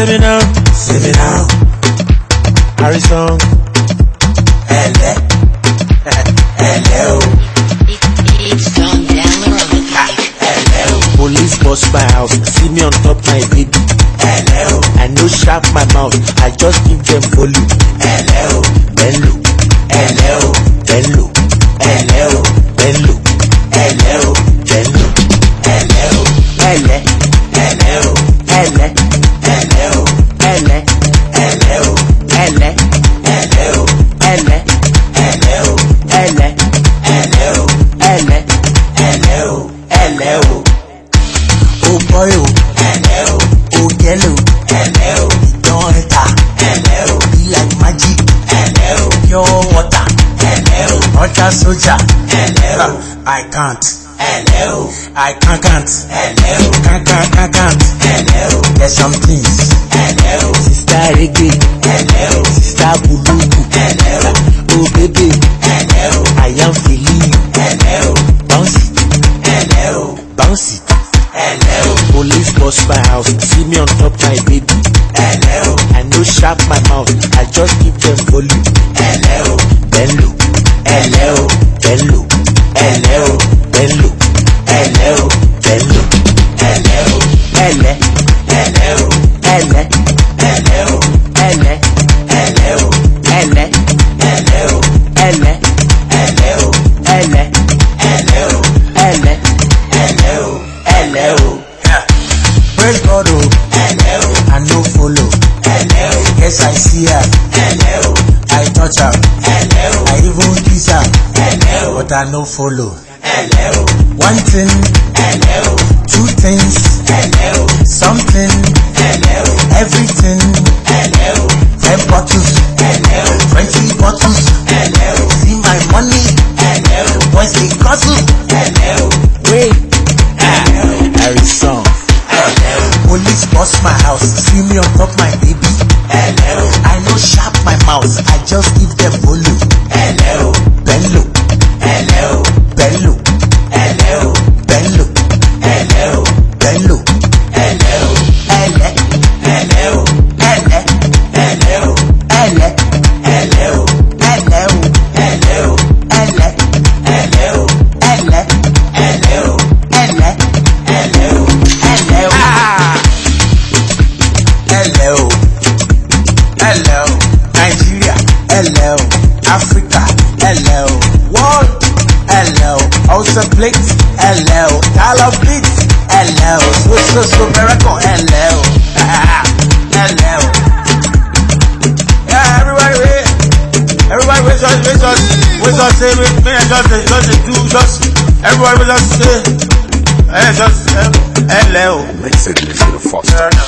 Save me now. Save me now. Harrison. Ẹlẹ́. Hello, o. It's Don Delroy. Ẹlẹ́ o. Police bust my house, see me on top my baby. Hello, I no sharp my mouth, I just give them follow. Hello, o. Bello. ó bọ́rẹ̀ o ẹ̀lẹ́ o hello. gẹ́lẹ̀ o ẹ̀lẹ́ o ìdán ẹ̀ta ẹ̀lẹ́ o like magic hello. o pure water ẹ̀lẹ́ o ultra soldier ẹ̀lẹ́ I can't. hello. I can't can't. hello. o. Can can can can't. Ẹ̀lẹ́ There's some things. hello. Sister Reggae. hello. Sister Sista house. See me on top, my baby. Hello. I no sharp my mouth. I just keep them volume. Hello. Bend low. Hello. Bend low. Hello. Bend low. Hello. Bend low. Hello. Hello. yes i see her ẹlẹ́ i touch her. ẹlẹ́ i even kiss her. ẹlẹ́ but i no follow ẹlẹ́ one thing ẹlẹ́ two things ẹlẹ́ something ẹlẹ́ everything ẹlẹ́ ten bottles ẹlẹ́ twenty bottles ẹlẹ́ see my money ẹlẹ́ boys they hustle ẹlẹ́ wait ẹlẹ́ o i resolve police bust my house see me on top my baby. to sharp my mouth. I just give them volume. Hello. ẹ̀lẹ́ o Talọ Hello, ẹ̀lẹ́ o so miracle ẹ̀lẹ́ Hello, ẹ̀lẹ́ everybody wait, everybody wait, just wait, just wait, just say make i just just do just everybody wey just say just ẹ̀lẹ́